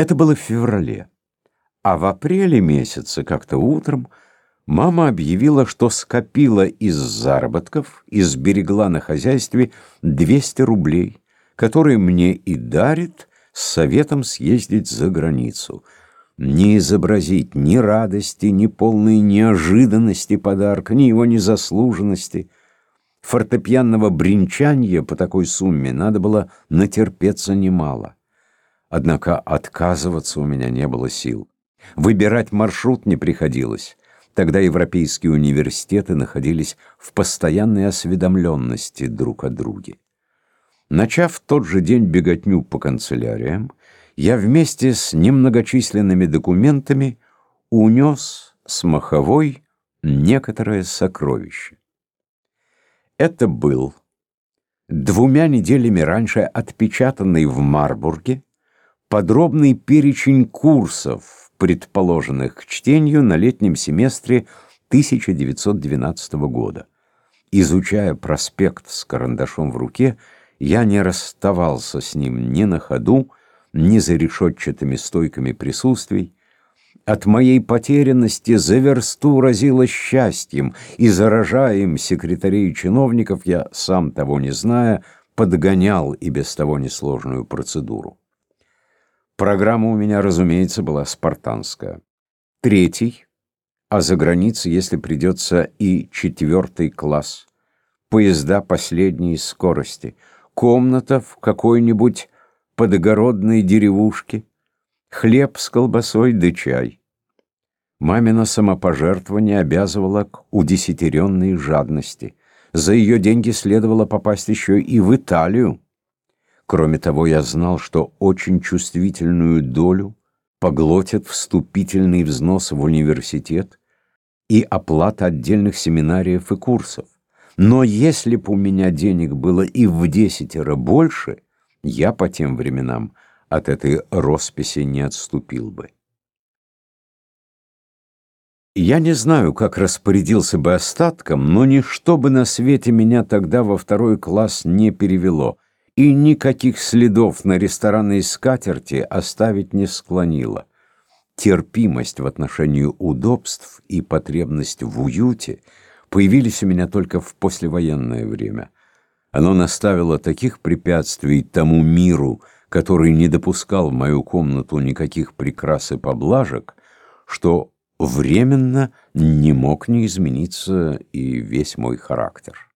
Это было в феврале. А в апреле месяце, как-то утром, мама объявила, что скопила из заработков и сберегла на хозяйстве 200 рублей, которые мне и дарит с советом съездить за границу. Не изобразить ни радости, ни полной неожиданности подарка, ни его незаслуженности. Фортепианного бренчанья по такой сумме надо было натерпеться немало. Однако отказываться у меня не было сил. Выбирать маршрут не приходилось. Тогда европейские университеты находились в постоянной осведомленности друг о друге. Начав тот же день беготню по канцеляриям, я вместе с немногочисленными документами унес с маховой некоторое сокровище. Это был двумя неделями раньше отпечатанный в Марбурге подробный перечень курсов, предположенных к чтению на летнем семестре 1912 года. Изучая проспект с карандашом в руке, я не расставался с ним ни на ходу, ни за решетчатыми стойками присутствий. От моей потерянности за версту разило счастьем, и, заражая им секретарей и чиновников, я, сам того не зная, подгонял и без того несложную процедуру. Программа у меня, разумеется, была спартанская. Третий, а за границей, если придется, и четвертый класс. Поезда последней скорости. Комната в какой-нибудь подогородной деревушке. Хлеб с колбасой да чай. Мамина самопожертвование обязывало к удесятеренной жадности. За ее деньги следовало попасть еще и в Италию. Кроме того, я знал, что очень чувствительную долю поглотят вступительный взнос в университет и оплата отдельных семинариев и курсов. Но если б у меня денег было и в десятеро больше, я по тем временам от этой росписи не отступил бы. Я не знаю, как распорядился бы остатком, но ничто бы на свете меня тогда во второй класс не перевело — и никаких следов на ресторанной скатерти оставить не склонила. Терпимость в отношении удобств и потребность в уюте появились у меня только в послевоенное время. Оно наставило таких препятствий тому миру, который не допускал в мою комнату никаких прикрас и поблажек, что временно не мог не измениться и весь мой характер.